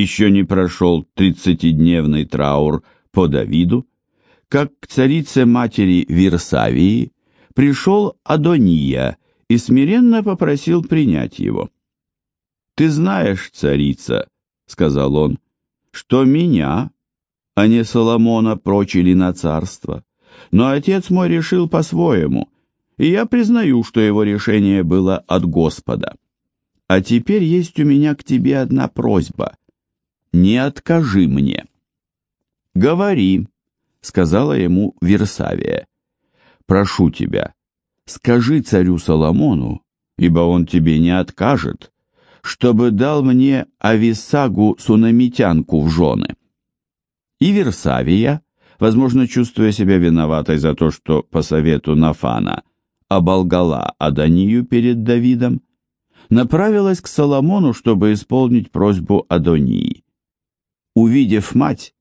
еще не прошел тридцатидневный траур по Давиду, как к царице-матери Вирсавии пришел Адония и смиренно попросил принять его. «Ты знаешь, царица, — сказал он, — что меня, а не Соломона, прочили на царство, но отец мой решил по-своему, и я признаю, что его решение было от Господа. А теперь есть у меня к тебе одна просьба. Не откажи мне». «Говори», — сказала ему Версавия. «Прошу тебя, скажи царю Соломону, ибо он тебе не откажет, чтобы дал мне Ависагу Сунамитянку в жены. И Версавия, возможно, чувствуя себя виноватой за то, что по совету Нафана оболгала Адонию перед Давидом, направилась к Соломону, чтобы исполнить просьбу Адонии. Увидев мать,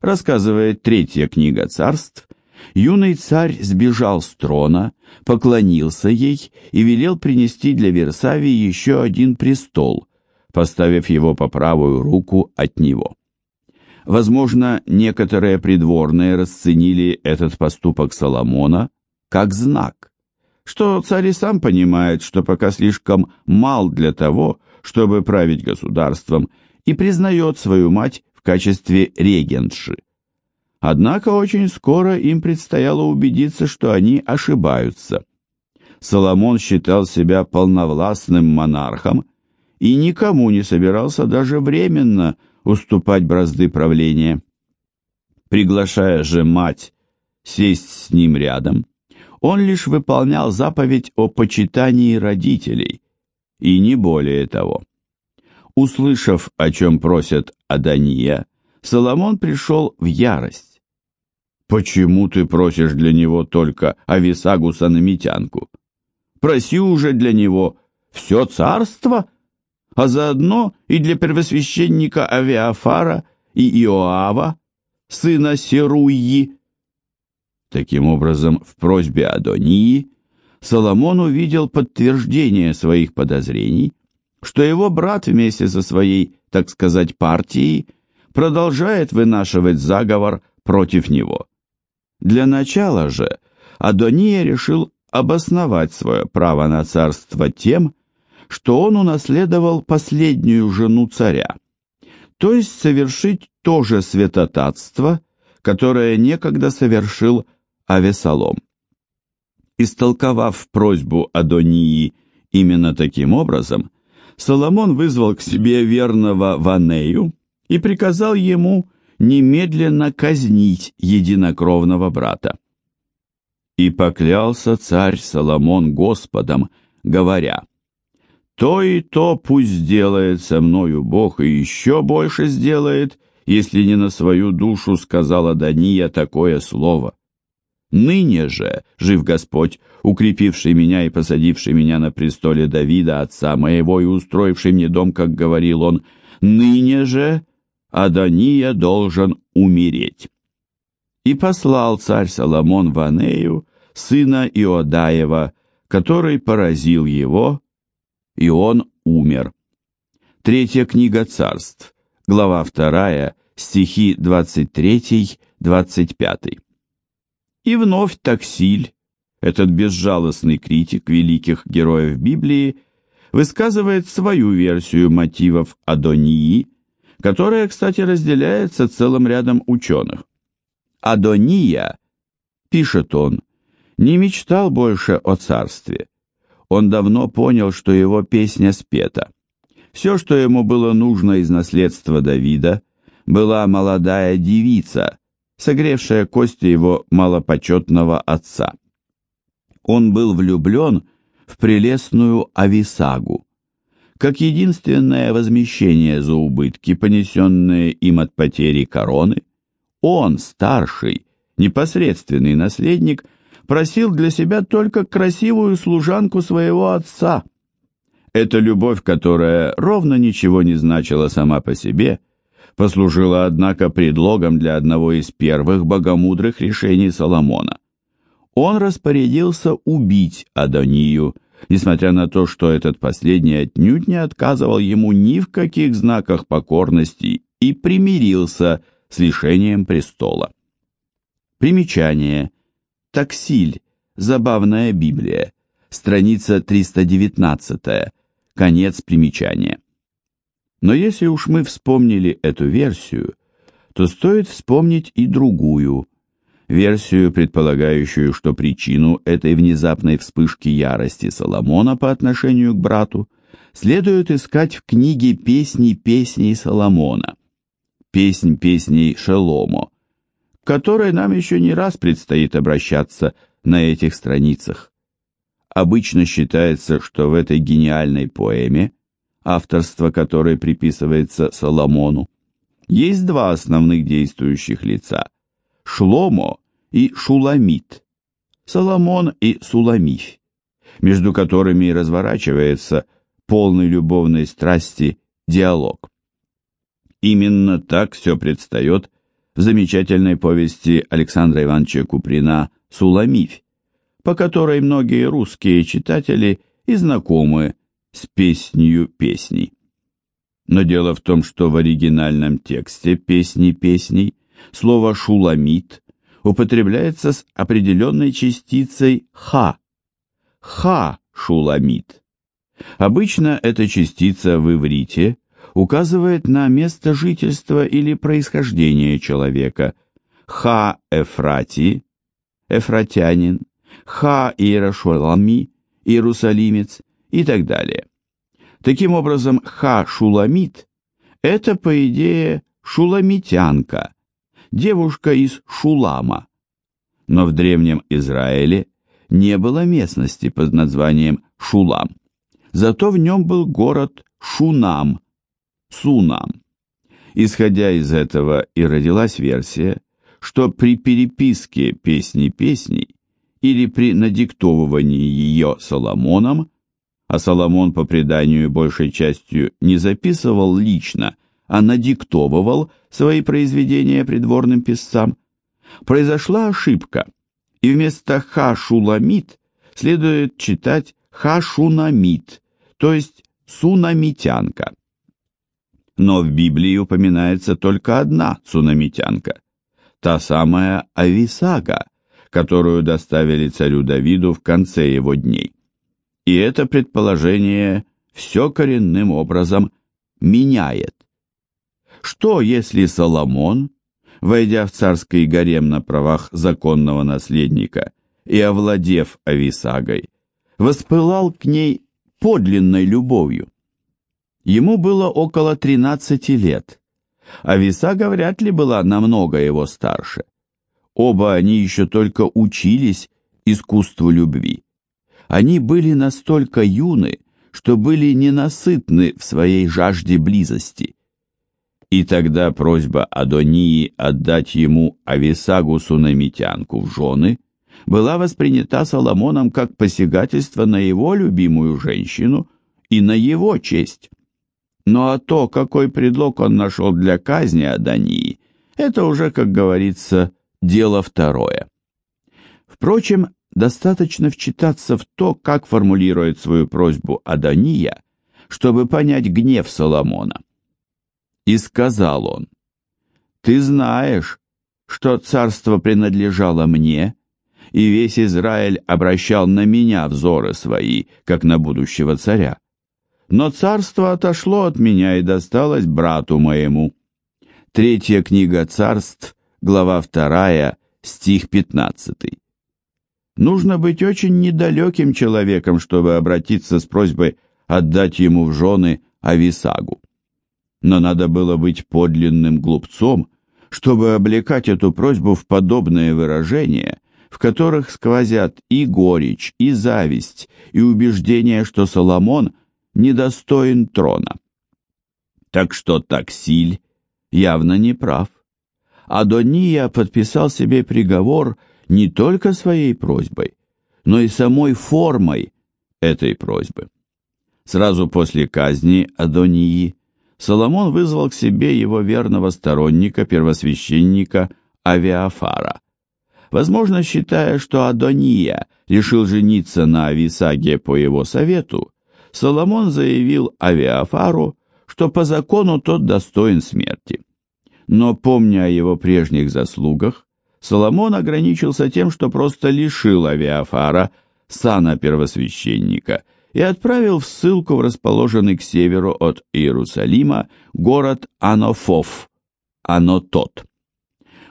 рассказывает третья книга царств, юный царь сбежал с трона, поклонился ей и велел принести для Версавии еще один престол, поставив его по правую руку от него. Возможно, некоторые придворные расценили этот поступок Соломона как знак, что царь и сам понимает, что пока слишком мал для того, чтобы править государством, и признает свою мать в качестве регентши. Однако очень скоро им предстояло убедиться, что они ошибаются. Соломон считал себя полновластным монархом и никому не собирался даже временно уступать бразды правления. Приглашая же мать сесть с ним рядом, он лишь выполнял заповедь о почитании родителей, и не более того. Услышав, о чем просят Адания, Соломон пришел в ярость. Почему ты просишь для него только Ависагу Санамитянку? Проси уже для него все царство, а заодно и для первосвященника Авиафара и Иоава, сына Серуи. Таким образом, в просьбе Адонии Соломон увидел подтверждение своих подозрений, что его брат вместе со своей, так сказать, партией продолжает вынашивать заговор против него. Для начала же Адония решил обосновать свое право на царство тем, что он унаследовал последнюю жену царя, то есть совершить то же святотатство, которое некогда совершил Авесалом. Истолковав просьбу Адонии именно таким образом, Соломон вызвал к себе верного Ванею и приказал ему немедленно казнить единокровного брата. И поклялся царь Соломон Господом, говоря, «То и то пусть сделает со мною Бог, и еще больше сделает, если не на свою душу сказала Дания такое слово. Ныне же, жив Господь, укрепивший меня и посадивший меня на престоле Давида, отца моего, и устроивший мне дом, как говорил он, ныне же Адония должен умереть. И послал царь Соломон Ванею, сына Иодаева, который поразил его, и он умер. Третья книга царств, глава 2, стихи 23-25. И вновь Таксиль, этот безжалостный критик великих героев Библии, высказывает свою версию мотивов Адонии, которая, кстати, разделяется целым рядом ученых. Адония, пишет он, не мечтал больше о царстве. Он давно понял, что его песня спета. Все, что ему было нужно из наследства Давида, была молодая девица, согревшая кости его малопочетного отца. Он был влюблен в прелестную Ависагу, как единственное возмещение за убытки, понесенные им от потери короны, он, старший, непосредственный наследник, просил для себя только красивую служанку своего отца. Эта любовь, которая ровно ничего не значила сама по себе, послужила, однако, предлогом для одного из первых богомудрых решений Соломона. Он распорядился убить Адонию, несмотря на то, что этот последний отнюдь не отказывал ему ни в каких знаках покорности и примирился с лишением престола. Примечание. Таксиль. Забавная Библия. Страница 319. Конец примечания. Но если уж мы вспомнили эту версию, то стоит вспомнить и другую, версию, предполагающую, что причину этой внезапной вспышки ярости Соломона по отношению к брату следует искать в книге «Песни песней Соломона», «Песнь песней Шеломо», к которой нам еще не раз предстоит обращаться на этих страницах. Обычно считается, что в этой гениальной поэме, авторство которой приписывается Соломону, есть два основных действующих лица – Шломо и Шуламит, Соломон и Суламифь, между которыми и разворачивается полный любовной страсти диалог. Именно так все предстает в замечательной повести Александра Ивановича Куприна «Суламифь», по которой многие русские читатели и знакомы с песнью песней. Но дело в том, что в оригинальном тексте песни песней слово «шуламит» употребляется с определенной частицей «ха». «Ха» шуламит. Обычно эта частица в иврите указывает на место жительства или происхождения человека. Ха Эфрати, Эфратянин, Ха Иерошолами, Иерусалимец и так далее. Таким образом, Ха Шуламит – это, по идее, шуламитянка, девушка из Шулама. Но в древнем Израиле не было местности под названием Шулам. Зато в нем был город Шунам, Сунам. Исходя из этого и родилась версия, что при переписке песни песней или при надиктовывании ее Соломоном, а Соломон по преданию большей частью не записывал лично, а надиктовывал свои произведения придворным писцам, произошла ошибка, и вместо «ха-шуламит» следует читать «ха-шунамит», то есть «сунамитянка». Но в Библии упоминается только одна сунамитянка, та самая Ависага, которую доставили царю Давиду в конце его дней. И это предположение все коренным образом меняет. Что, если Соломон, войдя в царский гарем на правах законного наследника и овладев Ависагой, воспылал к ней подлинной любовью? Ему было около 13 лет, а Висага вряд ли была намного его старше. Оба они еще только учились искусству любви. Они были настолько юны, что были ненасытны в своей жажде близости. И тогда просьба Адонии отдать ему Ависагу Сунамитянку в жены была воспринята Соломоном как посягательство на его любимую женщину и на его честь. Ну а то, какой предлог он нашел для казни Адонии, это уже, как говорится, дело второе. Впрочем, достаточно вчитаться в то, как формулирует свою просьбу Адония, чтобы понять гнев Соломона. И сказал он, «Ты знаешь, что царство принадлежало мне, и весь Израиль обращал на меня взоры свои, как на будущего царя. Но царство отошло от меня и досталось брату моему». Третья книга царств, глава вторая, стих пятнадцатый. Нужно быть очень недалеким человеком, чтобы обратиться с просьбой отдать ему в жены Ависагу но надо было быть подлинным глупцом, чтобы облекать эту просьбу в подобные выражения, в которых сквозят и горечь, и зависть, и убеждение, что Соломон недостоин трона. Так что Таксиль явно не прав. Адония подписал себе приговор не только своей просьбой, но и самой формой этой просьбы. Сразу после казни Адонии Соломон вызвал к себе его верного сторонника, первосвященника Авиафара. Возможно, считая, что Адония решил жениться на Ависаге по его совету, Соломон заявил Авиафару, что по закону тот достоин смерти. Но, помня о его прежних заслугах, Соломон ограничился тем, что просто лишил Авиафара сана первосвященника и отправил в ссылку в расположенный к северу от Иерусалима город Анофов, Анотот.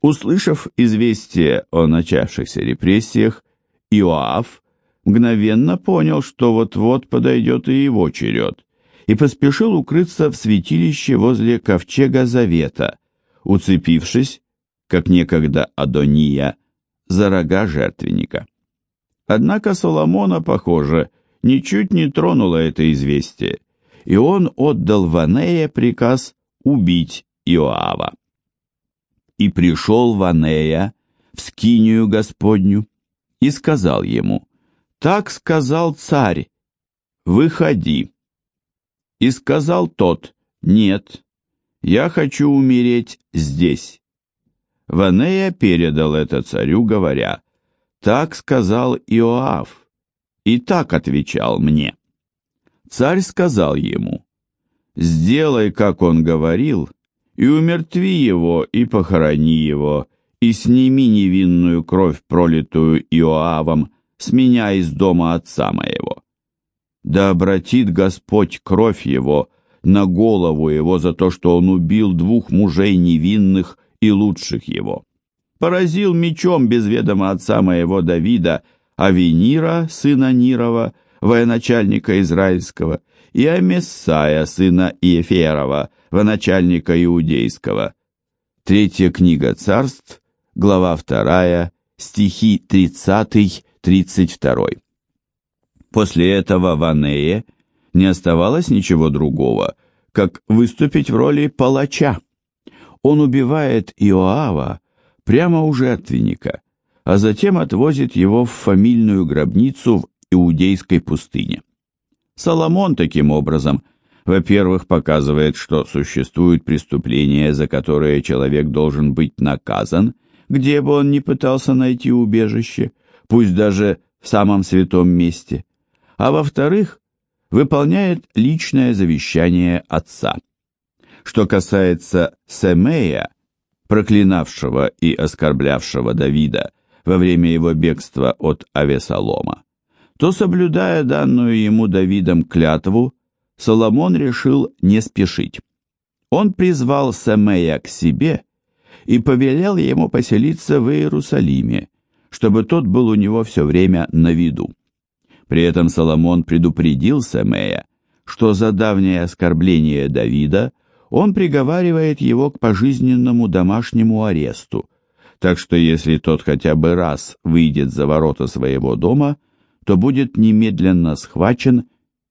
Услышав известие о начавшихся репрессиях, Иоав мгновенно понял, что вот-вот подойдет и его черед, и поспешил укрыться в святилище возле ковчега Завета, уцепившись, как некогда Адония, за рога жертвенника. Однако Соломона, похоже, ничуть не тронуло это известие, и он отдал Ванея приказ убить Иоава. И пришел Ванея в скинию Господню и сказал ему, «Так сказал царь, выходи». И сказал тот, «Нет, я хочу умереть здесь». Ванея передал это царю, говоря, «Так сказал Иоав, и так отвечал мне». Царь сказал ему, «Сделай, как он говорил, и умертви его, и похорони его, и сними невинную кровь, пролитую Иоавом, с меня из дома отца моего. Да обратит Господь кровь его на голову его за то, что он убил двух мужей невинных и лучших его. Поразил мечом без ведома отца моего Давида Авенира, сына Нирова, военачальника израильского, и Амессая, сына Иеферова, военачальника иудейского. Третья книга царств, глава 2, стихи 30-32. После этого в Анее не оставалось ничего другого, как выступить в роли палача. Он убивает Иоава прямо у жертвенника, а затем отвозит его в фамильную гробницу в Иудейской пустыне. Соломон таким образом, во-первых, показывает, что существуют преступления, за которые человек должен быть наказан, где бы он ни пытался найти убежище, пусть даже в самом святом месте, а во-вторых, выполняет личное завещание отца. Что касается Семея, проклинавшего и оскорблявшего Давида во время его бегства от Авесолома, то, соблюдая данную ему Давидом клятву, Соломон решил не спешить. Он призвал Семея к себе и повелел ему поселиться в Иерусалиме, чтобы тот был у него все время на виду. При этом Соломон предупредил Семея, что за давнее оскорбление Давида он приговаривает его к пожизненному домашнему аресту, так что если тот хотя бы раз выйдет за ворота своего дома, то будет немедленно схвачен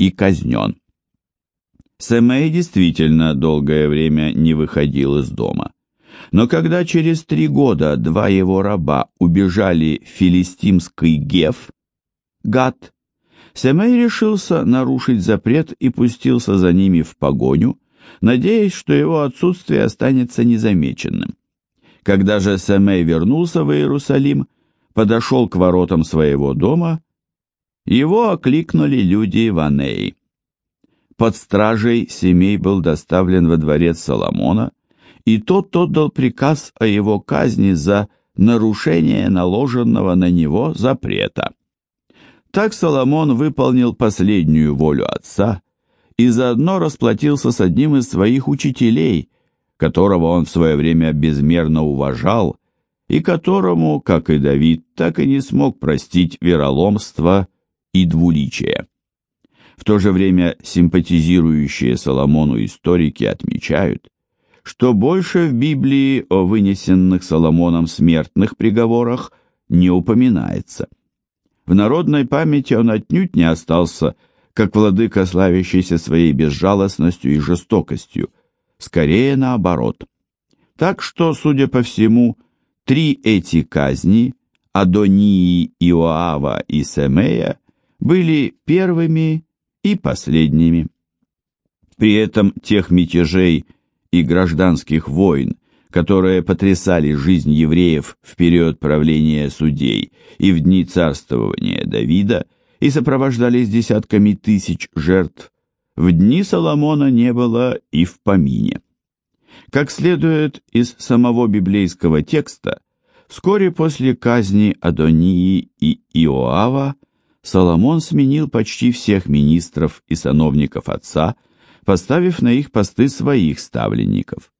и казнен. Семей действительно долгое время не выходил из дома. Но когда через три года два его раба убежали в филистимский Геф, Гад, Семей решился нарушить запрет и пустился за ними в погоню, надеясь, что его отсутствие останется незамеченным. Когда же Семей вернулся в Иерусалим, подошел к воротам своего дома, его окликнули люди Иванеи. Под стражей Семей был доставлен во дворец Соломона, и тот отдал приказ о его казни за нарушение наложенного на него запрета. Так Соломон выполнил последнюю волю отца и заодно расплатился с одним из своих учителей, которого он в свое время безмерно уважал и которому, как и Давид, так и не смог простить вероломство и двуличие. В то же время симпатизирующие Соломону историки отмечают, что больше в Библии о вынесенных Соломоном смертных приговорах не упоминается. В народной памяти он отнюдь не остался как владыка, славящийся своей безжалостностью и жестокостью, скорее наоборот. Так что, судя по всему, три эти казни, Адонии, Иоава и Семея, были первыми и последними. При этом тех мятежей и гражданских войн, которые потрясали жизнь евреев в период правления судей и в дни царствования Давида и сопровождались десятками тысяч жертв, в дни Соломона не было и в помине. Как следует из самого библейского текста, вскоре после казни Адонии и Иоава Соломон сменил почти всех министров и сановников отца, поставив на их посты своих ставленников.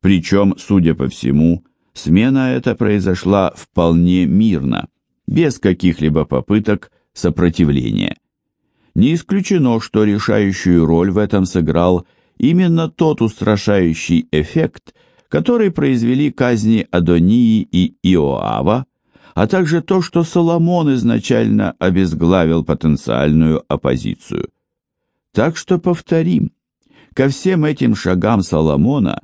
Причем, судя по всему, смена эта произошла вполне мирно, без каких-либо попыток сопротивления. Не исключено, что решающую роль в этом сыграл именно тот устрашающий эффект, который произвели казни Адонии и Иоава, а также то, что Соломон изначально обезглавил потенциальную оппозицию. Так что повторим, ко всем этим шагам Соломона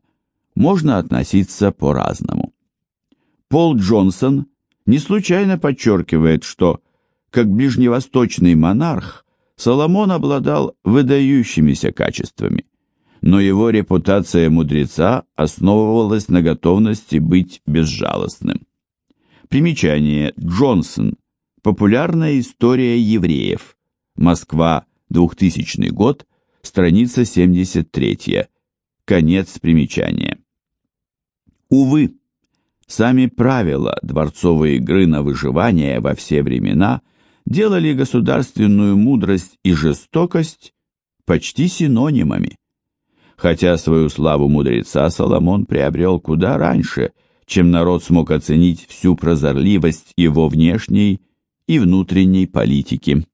можно относиться по-разному. Пол Джонсон не случайно подчеркивает, что, как ближневосточный монарх, Соломон обладал выдающимися качествами, но его репутация мудреца основывалась на готовности быть безжалостным. Примечание Джонсон. Популярная история евреев. Москва, 2000 год, страница 73. Конец примечания. Увы, сами правила дворцовой игры на выживание во все времена – делали государственную мудрость и жестокость почти синонимами. Хотя свою славу мудреца Соломон приобрел куда раньше, чем народ смог оценить всю прозорливость его внешней и внутренней политики.